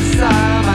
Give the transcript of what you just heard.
side